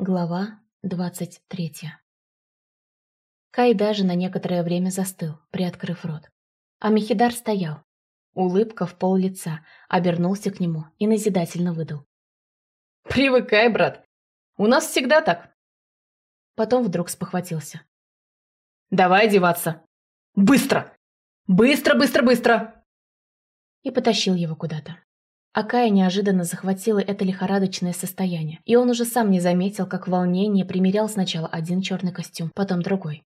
Глава двадцать третья Кай даже на некоторое время застыл, приоткрыв рот. А Мехидар стоял. Улыбка в пол лица, обернулся к нему и назидательно выдал. «Привыкай, брат. У нас всегда так». Потом вдруг спохватился. «Давай одеваться. Быстро! Быстро, быстро, быстро!» И потащил его куда-то. А Кая неожиданно захватило это лихорадочное состояние, и он уже сам не заметил, как в волнении примерял сначала один черный костюм, потом другой.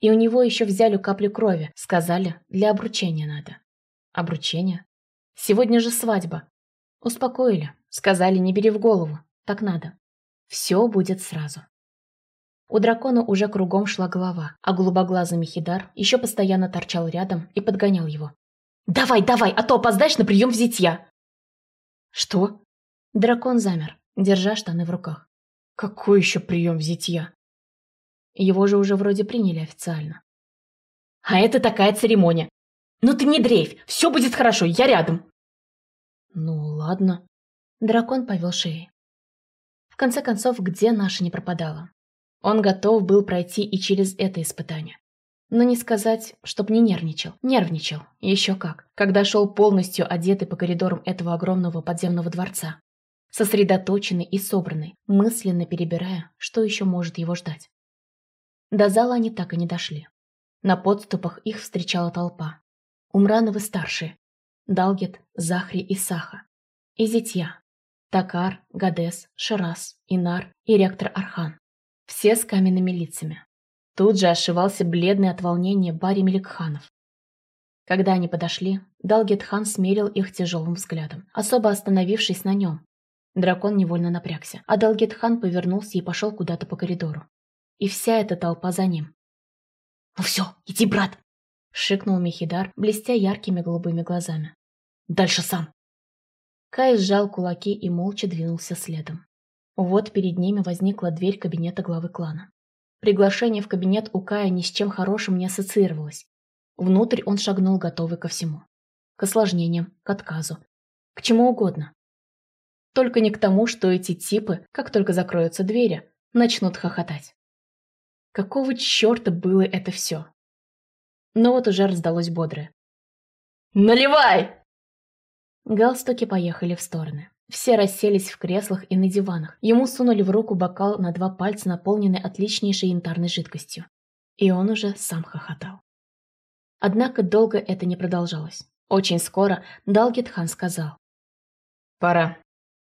И у него еще взяли каплю крови, сказали, для обручения надо. Обручение? Сегодня же свадьба. Успокоили, сказали, не бери в голову, так надо. Все будет сразу. У дракона уже кругом шла голова, а голубоглазый Мехидар еще постоянно торчал рядом и подгонял его. «Давай, давай, а то опоздаешь на прием в зятья!» «Что?» Дракон замер, держа штаны в руках. «Какой еще прием зятья?» Его же уже вроде приняли официально. «А это такая церемония! Ну ты не дрейфь, все будет хорошо, я рядом!» «Ну ладно». Дракон повел шеей. В конце концов, где наша не пропадала? Он готов был пройти и через это испытание. Но не сказать, чтоб не нервничал. Нервничал. Еще как. Когда шел полностью одетый по коридорам этого огромного подземного дворца. Сосредоточенный и собранный, мысленно перебирая, что еще может его ждать. До зала они так и не дошли. На подступах их встречала толпа. Умрановы старшие. Далгет, Захри и Саха. И зятья. Такар, Гадес, Шираз, Инар и ректор Архан. Все с каменными лицами. Тут же ошивался бледный от волнения Барри Меликханов. Когда они подошли, Далгет-хан смерил их тяжелым взглядом, особо остановившись на нем. Дракон невольно напрягся, а Далгет-хан повернулся и пошел куда-то по коридору. И вся эта толпа за ним. «Ну все, иди, брат!» — шикнул Мехидар, блестя яркими голубыми глазами. «Дальше сам!» Кай сжал кулаки и молча двинулся следом. Вот перед ними возникла дверь кабинета главы клана. Приглашение в кабинет у Кая ни с чем хорошим не ассоциировалось. Внутрь он шагнул, готовый ко всему. К осложнениям, к отказу. К чему угодно. Только не к тому, что эти типы, как только закроются двери, начнут хохотать. Какого черта было это все? Но вот уже раздалось бодрое. «Наливай!» Галстуки поехали в стороны. Все расселись в креслах и на диванах. Ему сунули в руку бокал на два пальца, наполненный отличнейшей янтарной жидкостью. И он уже сам хохотал. Однако долго это не продолжалось. Очень скоро Далгет-хан сказал. «Пора.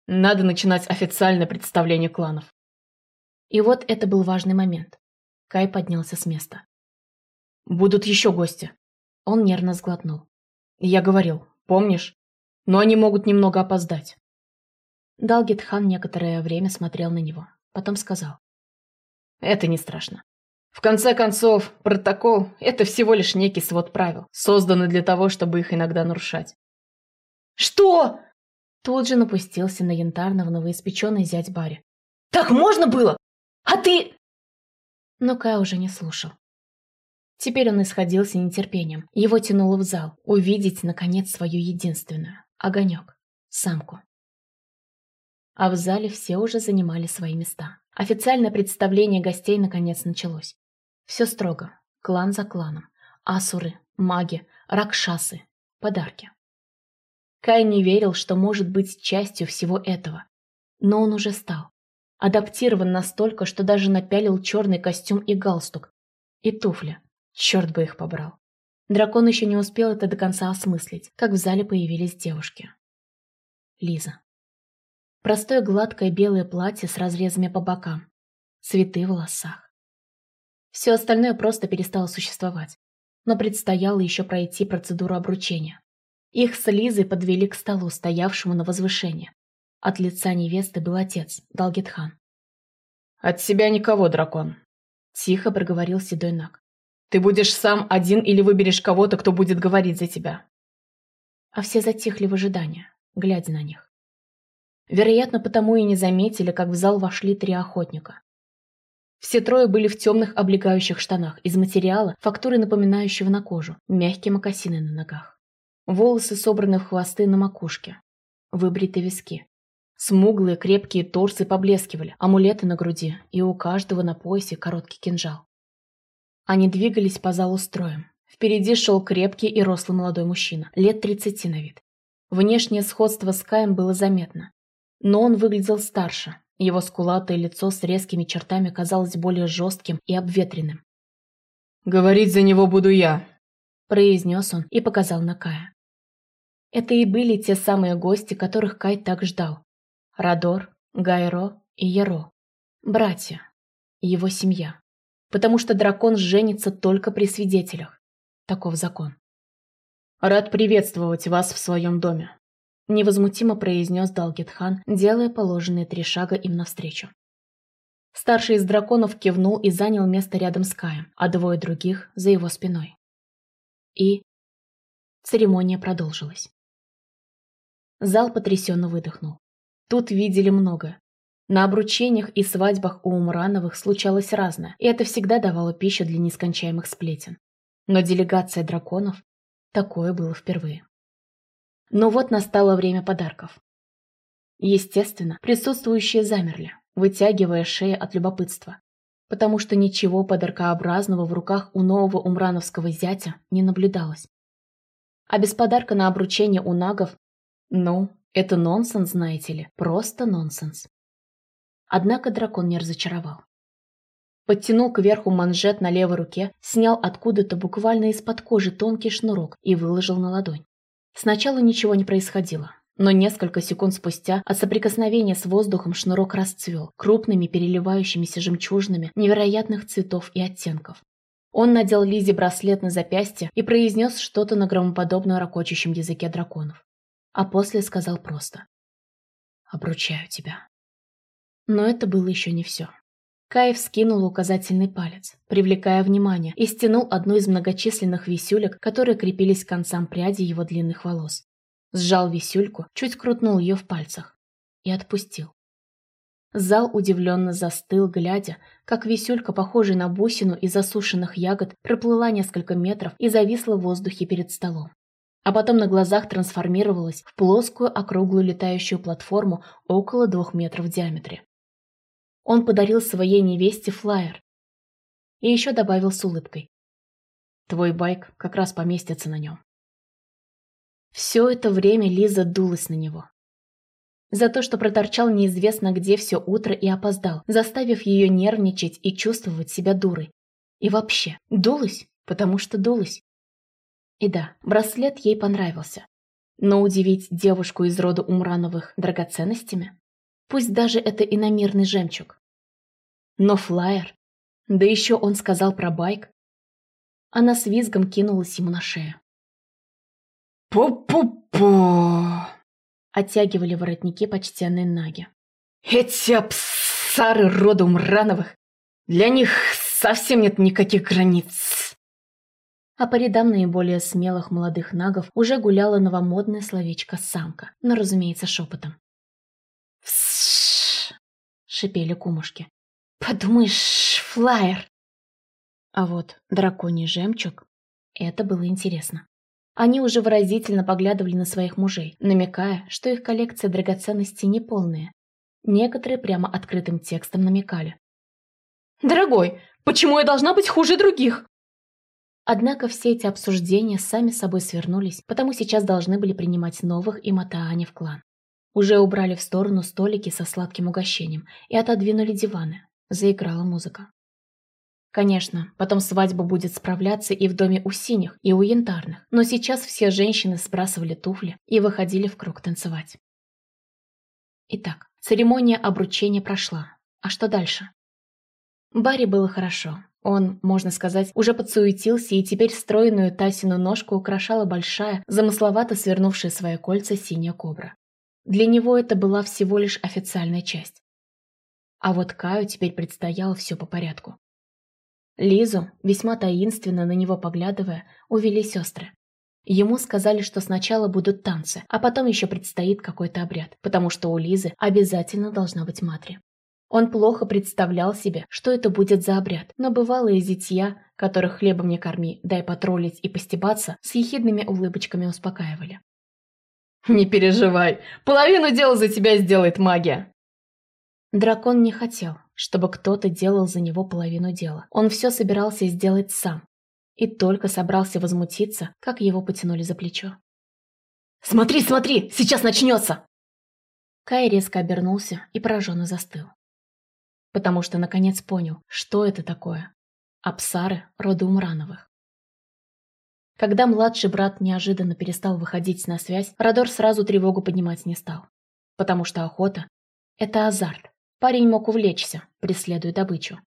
Надо начинать официальное представление кланов». И вот это был важный момент. Кай поднялся с места. «Будут еще гости». Он нервно сглотнул. «Я говорил, помнишь? Но они могут немного опоздать». Далгет-хан некоторое время смотрел на него, потом сказал. «Это не страшно. В конце концов, протокол – это всего лишь некий свод правил, созданный для того, чтобы их иногда нарушать». «Что?» Тут же напустился на янтарного новоиспеченный зять Барри. «Так можно было? А ты...» Но Кай уже не слушал. Теперь он исходился нетерпением. Его тянуло в зал, увидеть, наконец, свою единственную – огонек, самку а в зале все уже занимали свои места. Официальное представление гостей наконец началось. Все строго, клан за кланом. Асуры, маги, ракшасы, подарки. Кай не верил, что может быть частью всего этого. Но он уже стал. Адаптирован настолько, что даже напялил черный костюм и галстук. И туфли. Черт бы их побрал. Дракон еще не успел это до конца осмыслить, как в зале появились девушки. Лиза. Простое гладкое белое платье с разрезами по бокам. Цветы в волосах. Все остальное просто перестало существовать. Но предстояло еще пройти процедуру обручения. Их с Лизой подвели к столу, стоявшему на возвышении. От лица невесты был отец, Далгетхан. «От себя никого, дракон», — тихо проговорил седой Наг. «Ты будешь сам один или выберешь кого-то, кто будет говорить за тебя?» А все затихли в ожидании, глядя на них. Вероятно, потому и не заметили, как в зал вошли три охотника. Все трое были в темных облегающих штанах из материала, фактуры напоминающего на кожу, мягкие мокасины на ногах. Волосы собраны в хвосты на макушке. Выбриты виски. Смуглые крепкие торсы поблескивали, амулеты на груди, и у каждого на поясе короткий кинжал. Они двигались по залу строем. Впереди шел крепкий и рослый молодой мужчина, лет тридцати на вид. Внешнее сходство с Каем было заметно. Но он выглядел старше, его скулатое лицо с резкими чертами казалось более жестким и обветренным. «Говорить за него буду я», – произнес он и показал на Кая. Это и были те самые гости, которых Кай так ждал. Радор, Гайро и Яро. Братья. Его семья. Потому что дракон женится только при свидетелях. Таков закон. «Рад приветствовать вас в своем доме», – невозмутимо произнес Далгетхан, делая положенные три шага им навстречу. Старший из драконов кивнул и занял место рядом с Каем, а двое других – за его спиной. И церемония продолжилась. Зал потрясенно выдохнул. Тут видели много. На обручениях и свадьбах у Умрановых случалось разное, и это всегда давало пищу для нескончаемых сплетен. Но делегация драконов – такое было впервые. Но вот настало время подарков. Естественно, присутствующие замерли, вытягивая шеи от любопытства, потому что ничего подаркообразного в руках у нового умрановского зятя не наблюдалось. А без подарка на обручение у нагов, ну, это нонсенс, знаете ли, просто нонсенс. Однако дракон не разочаровал. Подтянул кверху манжет на левой руке, снял откуда-то буквально из-под кожи тонкий шнурок и выложил на ладонь. Сначала ничего не происходило, но несколько секунд спустя от соприкосновения с воздухом шнурок расцвел крупными переливающимися жемчужинами невероятных цветов и оттенков. Он надел Лизе браслет на запястье и произнес что-то на громоподобно ракочущем языке драконов. А после сказал просто «Обручаю тебя». Но это было еще не все. Каев скинул указательный палец, привлекая внимание, и стянул одну из многочисленных висюлек, которые крепились к концам пряди его длинных волос сжал висюльку, чуть крутнул ее в пальцах и отпустил. Зал удивленно застыл, глядя, как висюлька, похожая на бусину из засушенных ягод, проплыла несколько метров и зависла в воздухе перед столом. А потом на глазах трансформировалась в плоскую округлую летающую платформу около двух метров в диаметре. Он подарил своей невесте флайер. И еще добавил с улыбкой. Твой байк как раз поместится на нем. Все это время Лиза дулась на него. За то, что проторчал неизвестно где все утро и опоздал, заставив ее нервничать и чувствовать себя дурой. И вообще, дулась, потому что дулась. И да, браслет ей понравился. Но удивить девушку из рода Умрановых драгоценностями? Пусть даже это иномирный жемчуг. Но флаер? Да еще он сказал про байк. Она с визгом кинулась ему на шею. «Пу-пу-пу!» Оттягивали воротники почтенные наги. «Эти абсары рода Умрановых! Для них совсем нет никаких границ!» А по рядам наиболее смелых молодых нагов уже гуляла новомодное словечко «самка», но, разумеется, шепотом. Шипели кумушки. «Подумаешь, флаер!» А вот драконий жемчуг — это было интересно. Они уже выразительно поглядывали на своих мужей, намекая, что их коллекция драгоценностей неполная. Некоторые прямо открытым текстом намекали. «Дорогой, почему я должна быть хуже других?» Однако все эти обсуждения сами собой свернулись, потому сейчас должны были принимать новых и Матаани в клан. Уже убрали в сторону столики со сладким угощением и отодвинули диваны. Заиграла музыка. Конечно, потом свадьба будет справляться и в доме у синих, и у янтарных, но сейчас все женщины сбрасывали туфли и выходили в круг танцевать. Итак, церемония обручения прошла. А что дальше? Барри было хорошо. Он, можно сказать, уже подсуетился, и теперь стройную Тасину ножку украшала большая, замысловато свернувшая свои кольца синяя кобра. Для него это была всего лишь официальная часть. А вот Каю теперь предстояло все по порядку. Лизу, весьма таинственно на него поглядывая, увели сестры. Ему сказали, что сначала будут танцы, а потом еще предстоит какой-то обряд, потому что у Лизы обязательно должна быть матри. Он плохо представлял себе, что это будет за обряд, но бывалые зятья, которых хлебом не корми, дай потроллить и постебаться, с ехидными улыбочками успокаивали. «Не переживай, половину дела за тебя сделает магия!» Дракон не хотел, чтобы кто-то делал за него половину дела. Он все собирался сделать сам. И только собрался возмутиться, как его потянули за плечо. «Смотри, смотри! Сейчас начнется!» Кай резко обернулся и пораженно застыл. Потому что наконец понял, что это такое. Апсары рода Умрановых. Когда младший брат неожиданно перестал выходить на связь, Родор сразу тревогу поднимать не стал. Потому что охота – это азарт. Парень мог увлечься, преследуя добычу.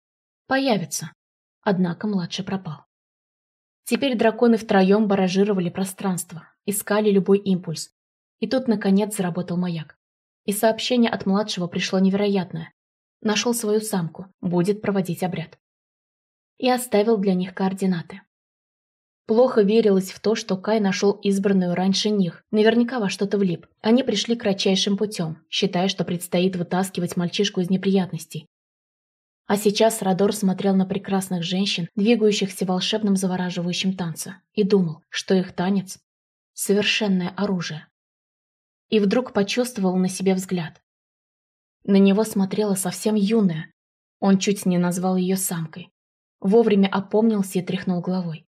Появится. Однако младший пропал. Теперь драконы втроем баражировали пространство, искали любой импульс. И тут, наконец, заработал маяк. И сообщение от младшего пришло невероятное. Нашел свою самку, будет проводить обряд. И оставил для них координаты. Плохо верилось в то, что Кай нашел избранную раньше них, наверняка во что-то влип. Они пришли кратчайшим путем, считая, что предстоит вытаскивать мальчишку из неприятностей. А сейчас Радор смотрел на прекрасных женщин, двигающихся в волшебном завораживающем танце, и думал, что их танец – совершенное оружие. И вдруг почувствовал на себе взгляд. На него смотрела совсем юная. Он чуть не назвал ее самкой. Вовремя опомнился и тряхнул головой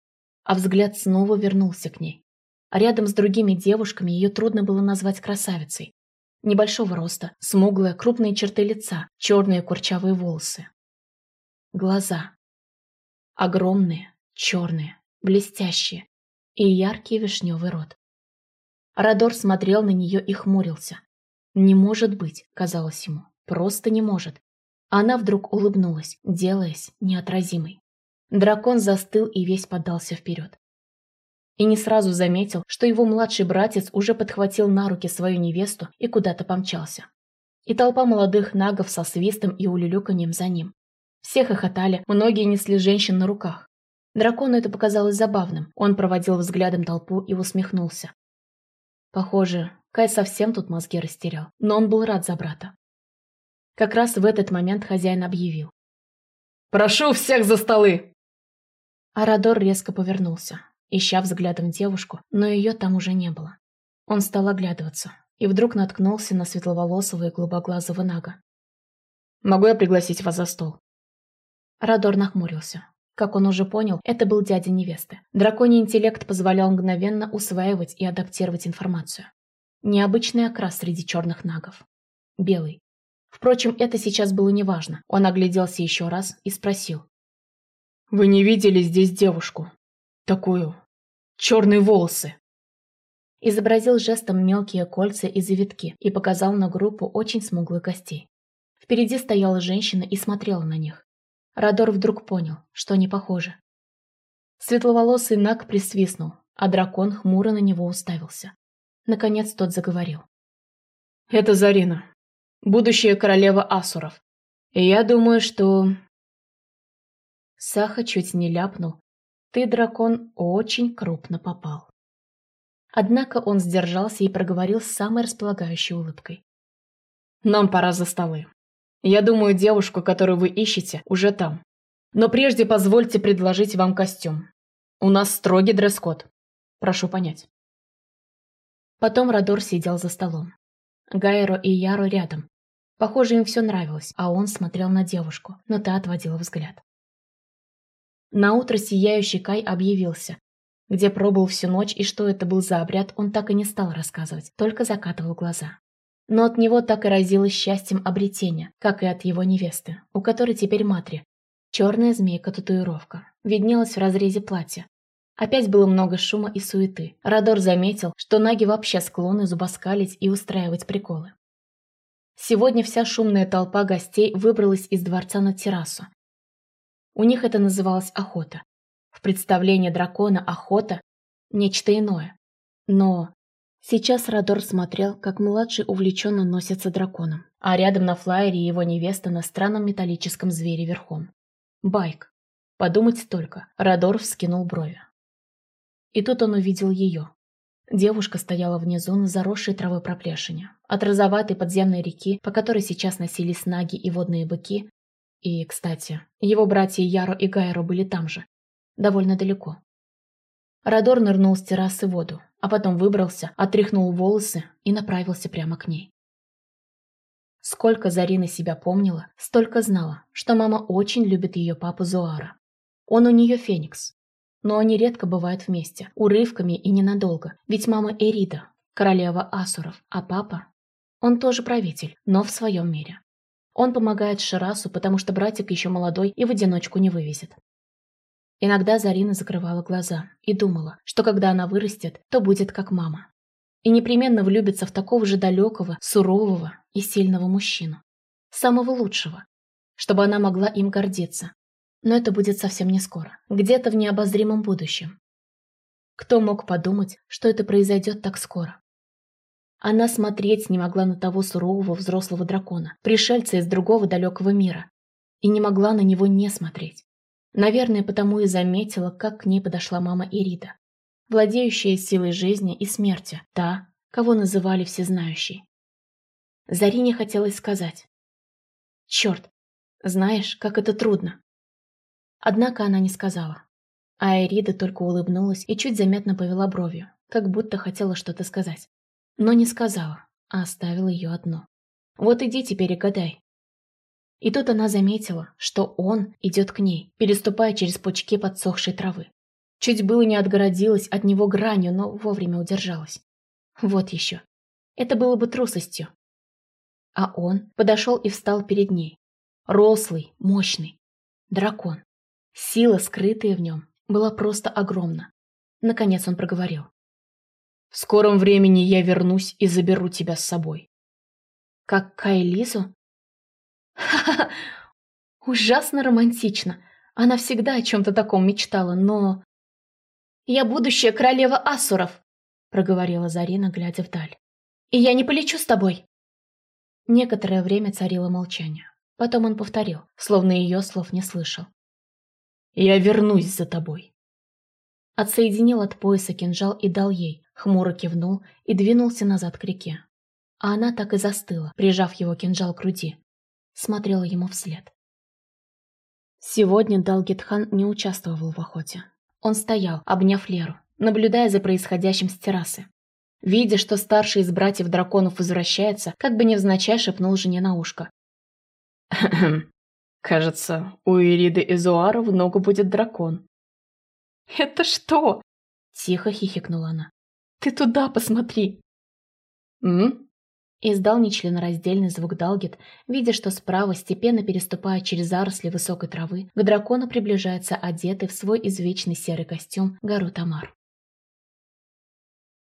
а взгляд снова вернулся к ней. А рядом с другими девушками ее трудно было назвать красавицей. Небольшого роста, смуглая, крупные черты лица, черные курчавые волосы. Глаза. Огромные, черные, блестящие и яркий вишневый рот. Радор смотрел на нее и хмурился. «Не может быть», — казалось ему, — «просто не может». Она вдруг улыбнулась, делаясь неотразимой. Дракон застыл и весь подался вперед. И не сразу заметил, что его младший братец уже подхватил на руки свою невесту и куда-то помчался. И толпа молодых нагов со свистом и улюлюканьем за ним. Все хохотали, многие несли женщин на руках. Дракону это показалось забавным. Он проводил взглядом толпу и усмехнулся. Похоже, Кай совсем тут мозги растерял, но он был рад за брата. Как раз в этот момент хозяин объявил. «Прошу всех за столы!» Арадор резко повернулся, ища взглядом девушку, но ее там уже не было. Он стал оглядываться и вдруг наткнулся на светловолосого и голубоглазого Нага. «Могу я пригласить вас за стол?» Радор нахмурился. Как он уже понял, это был дядя невесты. Драконий интеллект позволял мгновенно усваивать и адаптировать информацию. Необычный окрас среди черных нагов. Белый. Впрочем, это сейчас было неважно. Он огляделся еще раз и спросил. Вы не видели здесь девушку? Такую. Черные волосы. Изобразил жестом мелкие кольца и завитки и показал на группу очень смуглых гостей. Впереди стояла женщина и смотрела на них. Радор вдруг понял, что они похожи. Светловолосый Наг присвистнул, а дракон хмуро на него уставился. Наконец тот заговорил. «Это Зарина, будущая королева Асуров. И я думаю, что Саха чуть не ляпнул. Ты, дракон, очень крупно попал. Однако он сдержался и проговорил с самой располагающей улыбкой. «Нам пора за столы. Я думаю, девушку, которую вы ищете, уже там. Но прежде позвольте предложить вам костюм. У нас строгий дресс-код. Прошу понять». Потом Радор сидел за столом. Гайро и Яро рядом. Похоже, им все нравилось, а он смотрел на девушку, но та отводила взгляд. Наутро сияющий Кай объявился. Где пробыл всю ночь и что это был за обряд, он так и не стал рассказывать, только закатывал глаза. Но от него так и разилось счастьем обретения, как и от его невесты, у которой теперь матри. Черная змейка-татуировка виднелась в разрезе платья. Опять было много шума и суеты. Радор заметил, что наги вообще склонны зубоскалить и устраивать приколы. Сегодня вся шумная толпа гостей выбралась из дворца на террасу, у них это называлось охота. В представлении дракона охота – нечто иное. Но сейчас Радор смотрел, как младший увлеченно носится драконом, а рядом на флайере его невеста на странном металлическом звере верхом. Байк. Подумать только, Радор вскинул брови. И тут он увидел ее. Девушка стояла внизу на заросшей травой проплешине. От розоватой подземной реки, по которой сейчас носились наги и водные быки, и, кстати, его братья Яро и Гайро были там же, довольно далеко. Радор нырнул с террасы в воду, а потом выбрался, отряхнул волосы и направился прямо к ней. Сколько Зарина себя помнила, столько знала, что мама очень любит ее папу Зуара. Он у нее феникс. Но они редко бывают вместе, урывками и ненадолго, ведь мама Эрида, королева Асуров, а папа... Он тоже правитель, но в своем мире. Он помогает Ширасу, потому что братик еще молодой и в одиночку не вывезет. Иногда Зарина закрывала глаза и думала, что когда она вырастет, то будет как мама. И непременно влюбится в такого же далекого, сурового и сильного мужчину. Самого лучшего. Чтобы она могла им гордиться. Но это будет совсем не скоро. Где-то в необозримом будущем. Кто мог подумать, что это произойдет так скоро? Она смотреть не могла на того сурового взрослого дракона, пришельца из другого далекого мира. И не могла на него не смотреть. Наверное, потому и заметила, как к ней подошла мама Ирида, владеющая силой жизни и смерти, та, кого называли всезнающей. Зарине хотелось сказать. «Черт, знаешь, как это трудно». Однако она не сказала. А Эрида только улыбнулась и чуть заметно повела бровью, как будто хотела что-то сказать. Но не сказала, а оставила ее одну. Вот иди теперь и гадай. И тут она заметила, что он идет к ней, переступая через пучки подсохшей травы. Чуть было не отгородилась от него гранью, но вовремя удержалась. Вот еще. Это было бы трусостью. А он подошел и встал перед ней. Рослый, мощный. Дракон. Сила, скрытая в нем, была просто огромна. Наконец он проговорил. В скором времени я вернусь и заберу тебя с собой. Как Кайлизу? Ха-ха! Ужасно романтично. Она всегда о чем-то таком мечтала, но... «Я будущая королева Асуров», — проговорила Зарина, глядя вдаль. «И я не полечу с тобой». Некоторое время царило молчание. Потом он повторил, словно ее слов не слышал. «Я вернусь за тобой». Отсоединил от пояса кинжал и дал ей, хмуро кивнул и двинулся назад к реке. А она так и застыла, прижав его кинжал к груди. Смотрела ему вслед. Сегодня Далгетхан не участвовал в охоте. Он стоял, обняв Леру, наблюдая за происходящим с террасы. Видя, что старший из братьев драконов возвращается, как бы невзначай шепнул жене на ушко. «Кажется, у Ириды Изуара в ногу будет дракон». «Это что?» – тихо хихикнула она. «Ты туда посмотри!» «М?» Издал нечленораздельный звук Далгет, видя, что справа, степенно переступая через заросли высокой травы, к дракону приближается одетый в свой извечный серый костюм Гару Тамар.